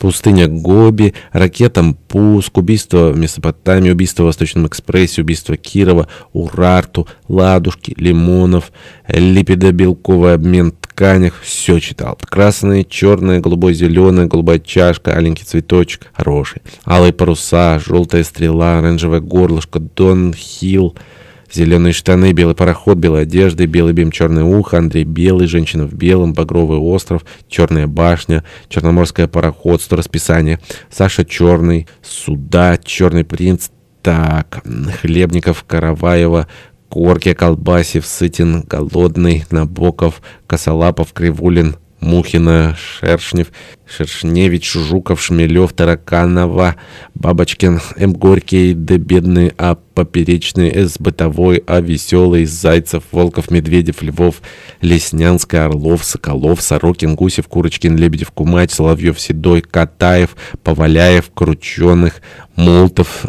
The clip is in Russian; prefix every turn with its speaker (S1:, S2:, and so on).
S1: Пустыня Гоби, ракетам Пуск, убийство в Месопотамии, убийство в Восточном экспрессе, убийство Кирова, Урарту, Ладушки, Лимонов, липидобелковый обмен тканях. Все читал. Красное, черное, голубое, зеленое, голубая чашка, аленький цветочек, хороший. Алые паруса, желтая стрела, оранжевое горлышко, Дон Хилл. Зеленые штаны, белый пароход, белая одежда, белый бим, черное ухо, Андрей Белый, женщина в белом, Багровый остров, черная башня, черноморское пароходство, расписание, Саша Черный, Суда, Черный принц, так, Хлебников, Караваева, Корки, Колбасев, Сытин, Голодный, Набоков, Косолапов, Кривулин, Мухина, Шершнев, Шершневич, Жуков, Шмелев, Тараканова, Бабочкин, М. Горький, Д. Бедный, А. Поперечный, С. Бытовой, А. Веселый, Зайцев, Волков, Медведев, Львов, Леснянская, Орлов, Соколов, Сорокин, Гусев, Курочкин, Лебедев, Кумач, Соловьев, Седой, Катаев, Поваляев, Крученых, Молтов,